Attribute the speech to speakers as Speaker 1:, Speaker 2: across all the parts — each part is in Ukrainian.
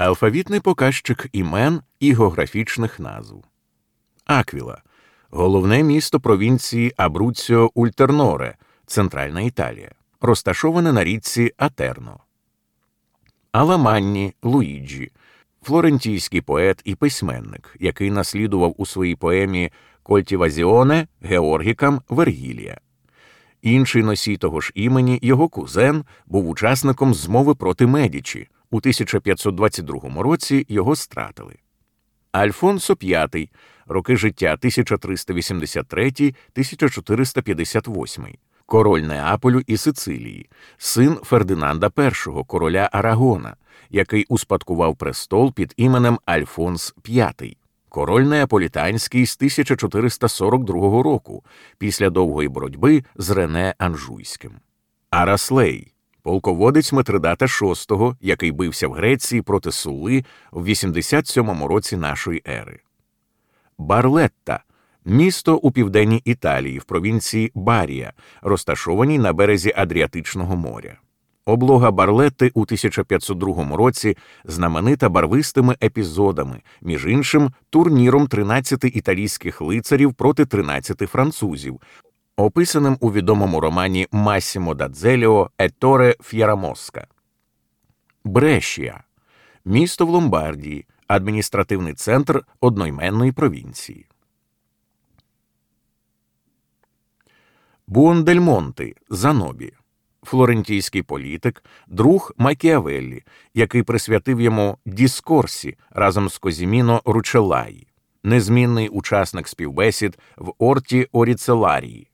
Speaker 1: Алфавітний показчик імен і географічних назв. Аквіла головне місто провінції Абруццо Ультеріоре, Центральна Італія, розташоване на річці Атерно. Аламанні Луїджі, флорентійський поет і письменник, який наслідував у своїй поемі Кольтіваціоне Георгікам Вергілія. Інший носій того ж імені, його кузен, був учасником змови проти Медічі. У 1522 році його стратили. Альфонсо V, роки життя 1383-1458, король Неаполю і Сицилії, син Фердинанда І, короля Арагона, який успадкував престол під іменем Альфонс V, король Неаполітанський з 1442 року, після довгої боротьби з Рене Анжуйським. Араслей полководець Митридата VI, який бився в Греції проти Сули в 87-му році нашої ери. Барлетта місто у південній Італії в провінції Барія, розташованій на березі Адріатичного моря. Облога Барлетти у 1502 році знаменита барвистими епізодами, між іншим, турніром 13 італійських лицарів проти 13 французів, описаним у відомому романі Массімо Дадзеліо Еторе Ф'єрамоска. Брешія місто в Ломбардії, адміністративний центр одноіменної провінції. Буондельмонти Занобі, флорентійський політик, друг Макіавеллі, який присвятив йому Діскорсі разом з Козіміно Ручелаї, незмінний учасник співбесід в Орті Оріцеларії,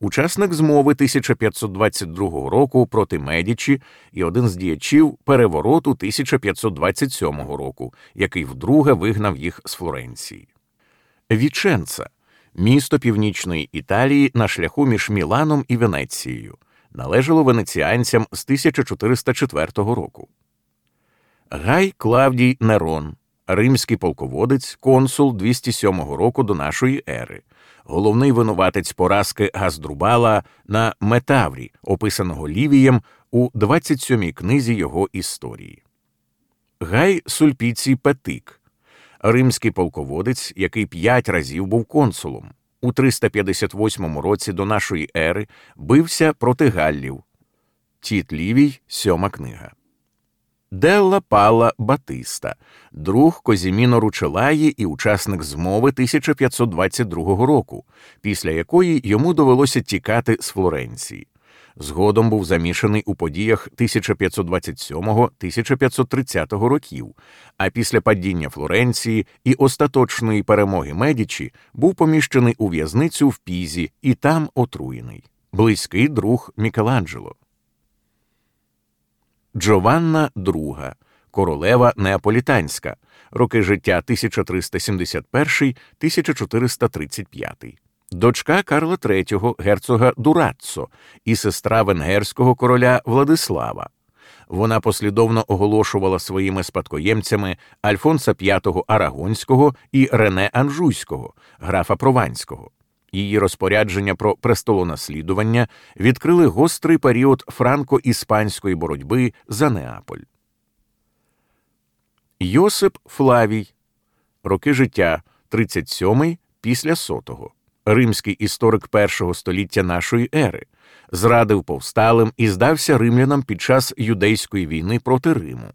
Speaker 1: учасник змови 1522 року проти Медічі і один з діячів перевороту 1527 року, який вдруге вигнав їх з Флоренції. Віченца місто північної Італії на шляху між Міланом і Венецією, належало венеціанцям з 1404 року. Гай Клавдій Нерон, римський полководець, консул 207 року до нашої ери, головний винуватець поразки Газдрубала на Метаврі, описаного Лівієм у 27-й книзі його історії. Гай Сульпіцій Петик, римський полководець, який п'ять разів був консулом. У 358 році до нашої ери бився проти Галлів. Тіт Лівій, сьома книга. Делла Пала Батиста, друг Козіміно Ручелаї і учасник змови 1522 року, після якої йому довелося тікати з Флоренції. Згодом був замішаний у подіях 1527-1530 років, а після падіння Флоренції і остаточної перемоги Медічі був поміщений у в'язницю в Пізі і там отруєний. Близький друг Мікеланджело. Джованна II, королева Неаполітанська, роки життя 1371-1435, дочка Карла III, герцога Дураццо і сестра венгерського короля Владислава. Вона послідовно оголошувала своїми спадкоємцями Альфонса V Арагонського і Рене Анжуйського, графа Прованського. Її розпорядження про престолонаслідування відкрили гострий період франко-іспанської боротьби за Неаполь. Йосип Флавій. Роки життя 37 після сотого. Римський історик першого століття нашої ери. Зрадив повсталим і здався римлянам під час юдейської війни проти Риму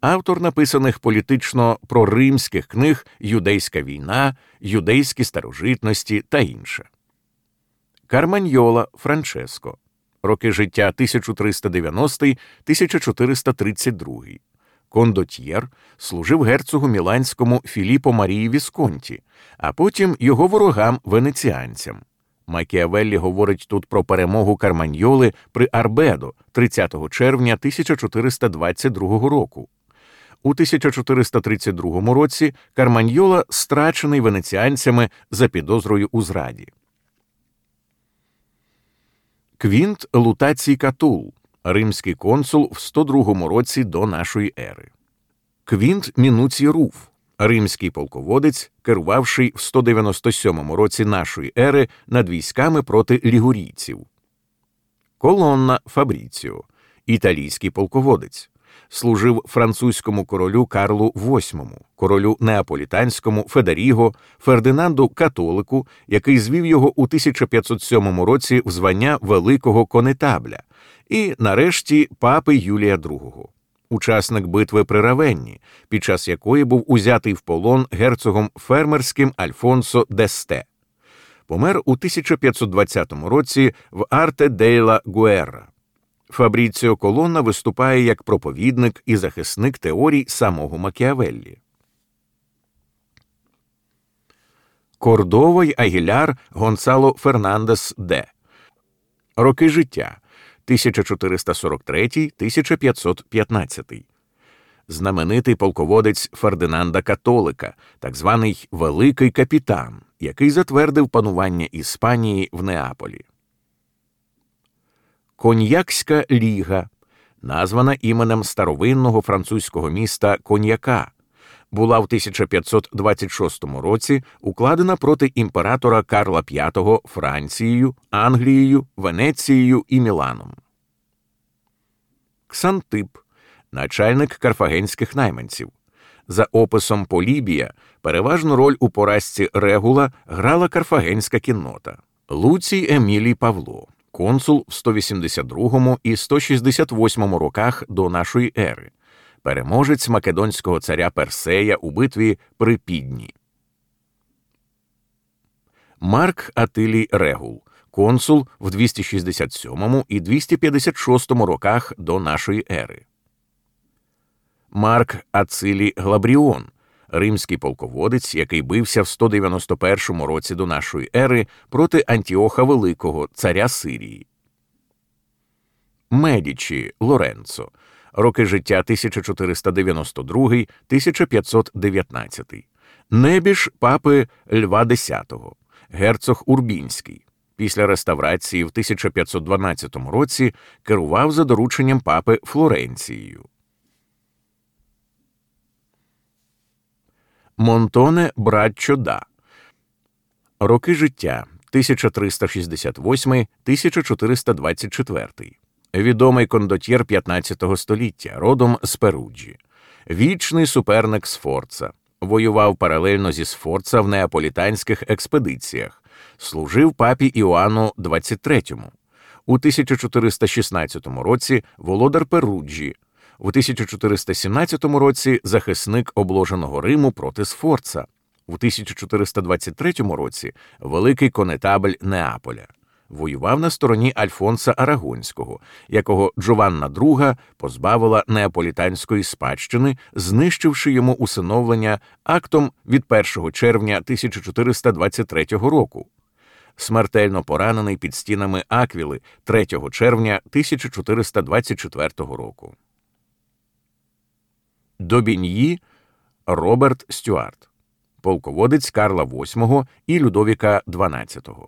Speaker 1: автор написаних політично проримських книг Юдейська війна, Юдейські старожитності та інше. Карманьола Франческо. Роки життя 1390-1432. Кондотьєр служив герцогу Міланському Філіппо Марії Вісконті, а потім його ворогам венеціанцям. Макіавеллі говорить тут про перемогу Карманьоли при Арбедо 30 червня 1422 року. У 1432 році Карманьола страчений венеціанцями за підозрою у зраді. Квінт Лутацій Катул, римський консул в 102 році до нашої ери. Квінт Мінуцій Руф, римський полководець, керувавший в 197 році нашої ери над військами проти лігурійців. Колонна Фабріціо, італійський полководець служив французькому королю Карлу VIII, королю неаполітанському Федеріго, Фердинанду Католику, який звів його у 1507 році в звання Великого Конетабля, і нарешті папи Юлія II. Учасник битви при Равенні, під час якої був узятий в полон герцогом фермерським Альфонсо Десте. Помер у 1520 році в Арте Дейла Гуерра. Фабріціо Колонна виступає як проповідник і захисник теорій самого Макіавеллі. Кордово й Агіляр Гонсало Фернандес Д. Роки життя 1443 1515 Знаменитий полководець Фердинанда Католика, так званий Великий Капітан, який затвердив панування Іспанії в Неаполі. Коньякська ліга, названа іменем старовинного французького міста Коньяка, була в 1526 році укладена проти імператора Карла V Францією, Англією, Венецією і Міланом. Ксантип, начальник карфагенських найманців. За описом Полібія, переважну роль у поразці Регула грала карфагенська кіннота. Луцій Емілій Павло консул в 182 і 168 роках до нашої ери, переможець македонського царя Персея у битві при Підні. Марк Атилій Регул, консул в 267 і 256 роках до нашої ери. Марк Ацилі Глабріон, римський полководець, який бився в 191 році до нашої ери проти Антіоха Великого, царя Сирії. Медічі Лоренцо. Роки життя 1492 1519 Небіж папи Льва X, герцог Урбінський. Після реставрації в 1512 році керував за дорученням папи Флоренцією. Монтоне Братчо Да. Роки життя 1368 1424 Відомий кондотьєр 15 століття, родом з Перуджі, вічний суперник Сфорца. Воював паралельно зі Сфорца в неаполітанських експедиціях, служив папі Іоанну XXIII. У 1416 році володар Перуджі, у 1417 році захисник обложеного Риму проти Сфорца, у 1423 році великий конетабель Неаполя. Воював на стороні Альфонса Арагонського, якого Джованна II позбавила неаполітанської спадщини, знищивши йому усиновлення актом від 1 червня 1423 року. Смертельно поранений під стінами Аквіли 3 червня 1424 року. Добін'ї Роберт Стюарт, полководець Карла VIII і Людовіка XII.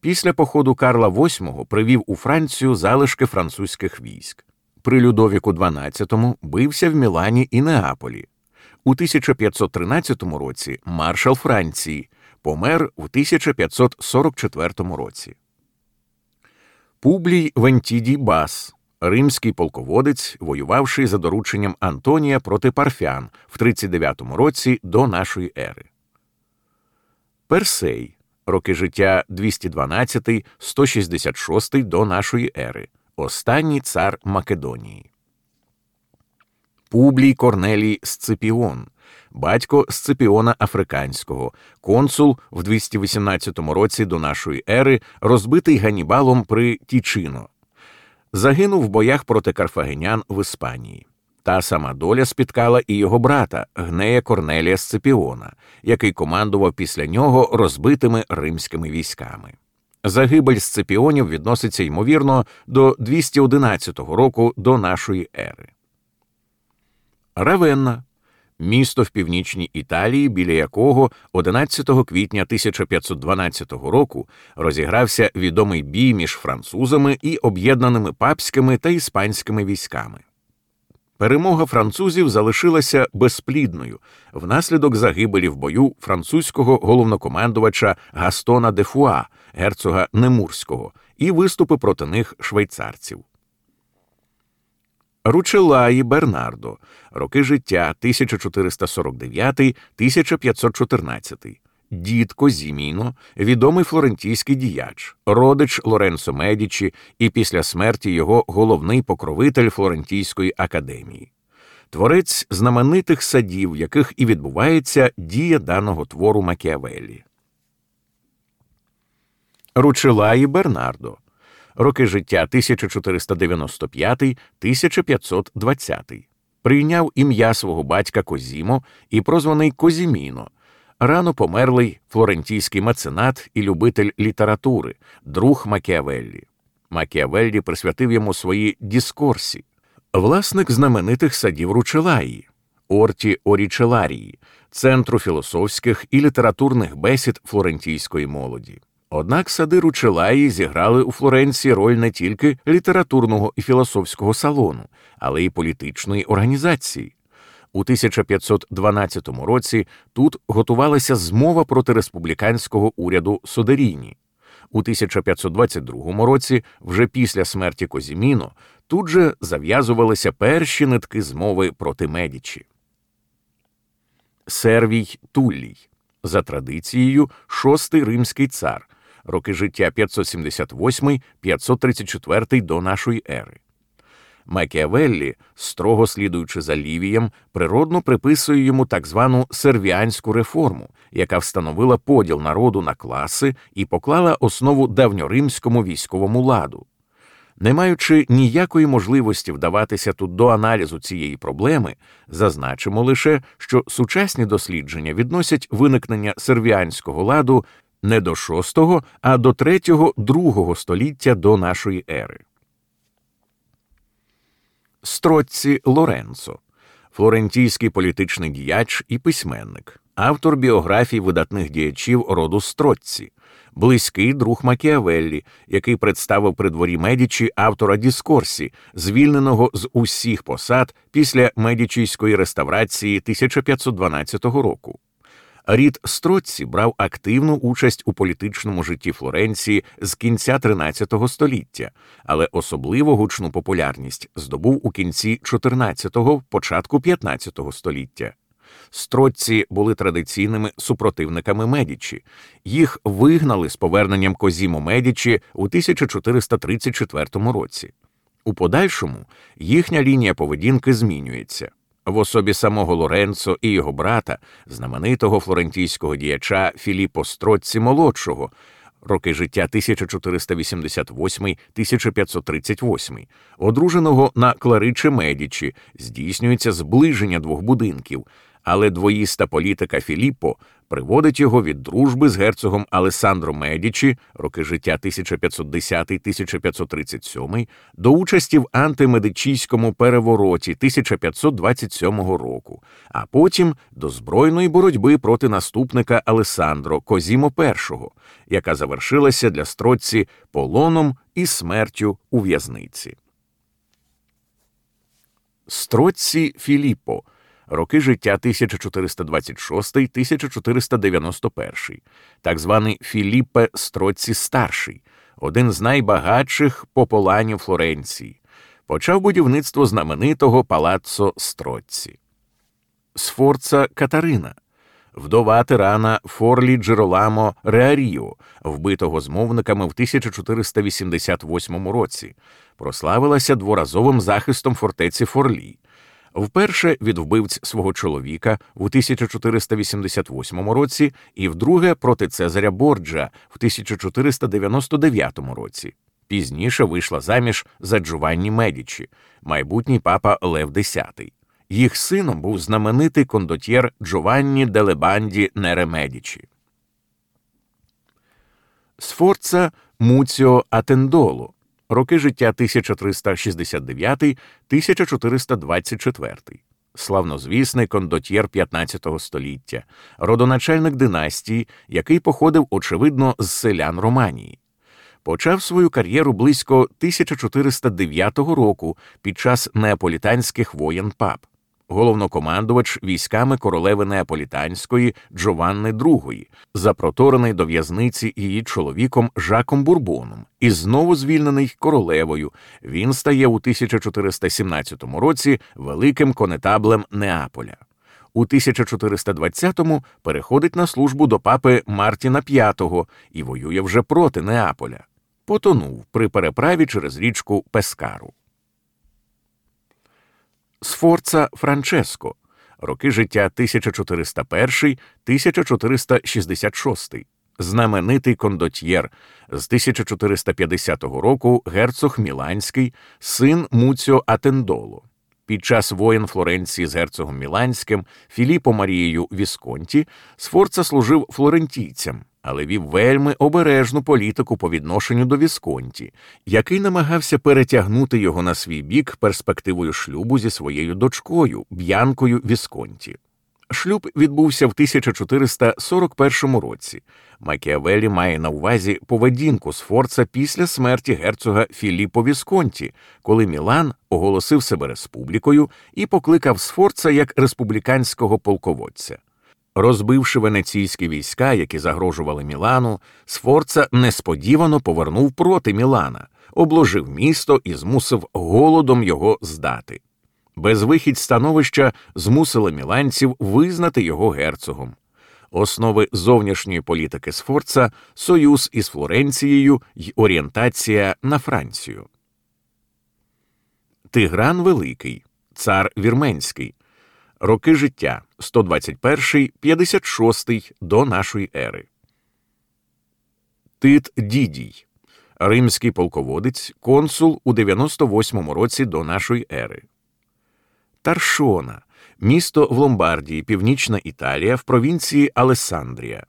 Speaker 1: Після походу Карла VIII привів у Францію залишки французьких військ. При Людовіку XII бився в Мілані і Неаполі. У 1513 році маршал Франції помер у 1544 році. Публій Вентідій Бас римський полководець, воювавший за дорученням Антонія проти Парфян в 39 році до нашої ери. Персей роки життя 212 166 до нашої ери. Останній цар Македонії. Публій Корнелій Сципіон, батько Сципіона Африканського, консул в 218 році до нашої ери, розбитий Ганібалом при Тічино, загинув в боях проти карфагенян в Іспанії. Та сама доля спіткала і його брата Гнея Корнелія Сципіона, який командував після нього розбитими римськими військами. Загибель Сципіонів відноситься ймовірно до 211 року до нашої ери. Равенна місто в північній Італії, біля якого 11 квітня 1512 року розігрався відомий бій між французами і об'єднаними папськими та іспанськими військами. Перемога французів залишилася безплідною внаслідок загибелі в бою французького головнокомандувача Гастона де Фуа, герцога Немурського, і виступи проти них швейцарців. Ручелаї Бернардо, роки життя 1449-1514, дід Козіміно, відомий флорентійський діяч, родич Лоренцо Медічі і після смерті його головний покровитель Флорентійської академії. Творець знаменитих садів, в яких і відбувається дія даного твору Макіавеллі. Ручелаї Бернардо роки життя 1495-1520, прийняв ім'я свого батька Козімо і прозваний Козіміно, рано померлий флорентійський меценат і любитель літератури, друг Макіавеллі. Макіавеллі присвятив йому свої діскорсі, власник знаменитих садів Ручелаї, Орті Орічеларії, центру філософських і літературних бесід флорентійської молоді. Однак сади Ручелаї зіграли у Флоренції роль не тільки літературного і філософського салону, але й політичної організації. У 1512 році тут готувалася змова проти республіканського уряду Содеріні. У 1522 році, вже після смерті Козіміно, тут же зав'язувалися перші нитки змови проти Медічі. Сервій Туллій за традицією шостий римський цар, роки життя 578-534 до нашої ери. Макіавеллі, строго слідуючи за Лівієм, природно приписує йому так звану сервіанську реформу, яка встановила поділ народу на класи і поклала основу давньоримському військовому ладу. Не маючи ніякої можливості вдаватися тут до аналізу цієї проблеми, зазначимо лише, що сучасні дослідження відносять виникнення сервіанського ладу не до VI, а до III-II століття до нашої ери. Строцці Лоренцо, флорентійський політичний діяч і письменник, автор біографій видатних діячів роду Строцці, близький друг Макіавеллі, який представив при дворі Медічі автора Діскорсі, звільненого з усіх посад після медічійської реставрації 1512 року. Рід Строцці брав активну участь у політичному житті Флоренції з кінця XIII століття, але особливо гучну популярність здобув у кінці XIV, початку XV століття. Строцці були традиційними супротивниками Медічі. Їх вигнали з поверненням Козімо Медічі у 1434 році. У подальшому їхня лінія поведінки змінюється в особі самого Лоренцо і його брата, знаменитого флорентійського діяча Філіппо Строцці молодшого, роки життя 1488-1538, одруженого на Клариче Медічі, здійснюється зближення двох будинків, але двоїста політика Філіппо приводить його від дружби з герцогом Алесандро Медічі, роки життя 1510-1537, до участі в антимедичійському перевороті 1527 року, а потім до збройної боротьби проти наступника Алесандро Козімо І, яка завершилася для строці полоном і смертю у в'язниці. Строці Філіппо роки життя 1426-1491, так званий Філіппе Строці Старший, один з найбагатших пополанів Флоренції, почав будівництво знаменитого палаццо Строці. Сфорца Катарина. Вдова тирана Форлі Джероламо Реаріо, вбитого змовниками в 1488 році, прославилася дворазовим захистом фортеці Форлі, вперше від вбивць свого чоловіка в 1488 році, і вдруге проти Цезаря Борджа в 1499 році. Пізніше вийшла заміж за Джованні Медічі, майбутній папа Лев X. Їх сином був знаменитий кондотьєр Джованні Делебанді Нере Медічі. Сфорца Муціо Атендоло роки життя 1369-1424, славнозвісний кондотьєр 15 століття, родоначальник династії, який походив, очевидно, з селян Романії. Почав свою кар'єру близько 1409 року під час неаполітанських воєн пап. Головнокомандувач військами королеви Неаполітанської Джованни II, запроторений до в'язниці її чоловіком Жаком Бурбоном, і знову звільнений королевою. Він стає у 1417 році великим конетаблем Неаполя. У 1420-му переходить на службу до папи Мартіна V і воює вже проти Неаполя. Потонув при переправі через річку Пескару. Сфорца Франческо, роки життя 1401-1466, знаменитий кондотьєр. З 1450 року герцог Міланський, син Муціо Атендоло. Під час воєн Флоренції з герцогом Міланським Філіппо Марією Вісконті Сфорца служив флорентійцям але вів вельми обережну політику по відношенню до Вісконті, який намагався перетягнути його на свій бік перспективою шлюбу зі своєю дочкою, Б'янкою Вісконті. Шлюб відбувся в 1441 році. Макіавелі має на увазі поведінку Сфорца після смерті герцога Філіппо Вісконті, коли Мілан оголосив себе республікою і покликав Сфорца як республіканського полководця. Розбивши венеційські війська, які загрожували Мілану, Сфорца несподівано повернув проти Мілана, обложив місто і змусив голодом його здати. Безвихідь становища змусили міланців визнати його герцогом. Основи зовнішньої політики Сфорца союз із Флоренцією й орієнтація на Францію. Тигран Великий, цар Вірменський. Роки життя 121 56 до нашої ери. Тит Дідій, римський полководець, консул у 98 році до нашої ери. Таршона, місто в Ломбардії, Північна Італія в провінції Алесандрія.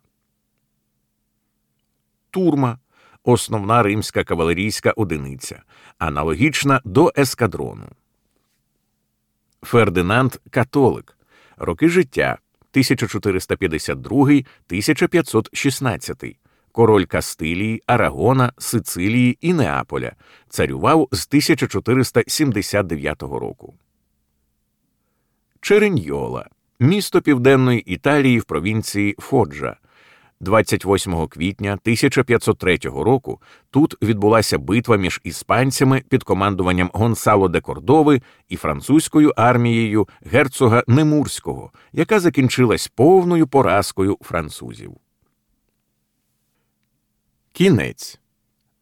Speaker 1: Турма основна римська кавалерійська одиниця, аналогічна до ескадрону. Фердинанд Католик, роки життя 1452 1516 король Кастилії, Арагона, Сицилії і Неаполя, царював з 1479 року. Череньйола місто Південної Італії в провінції Фоджа. 28 квітня 1503 року тут відбулася битва між іспанцями під командуванням Гонсало де Кордови і французькою армією герцога Немурського, яка закінчилась повною поразкою французів. Кінець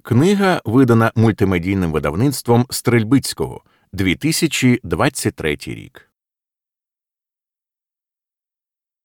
Speaker 1: книга видана мультимедійним видавництвом Стрельбицького 2023 рік.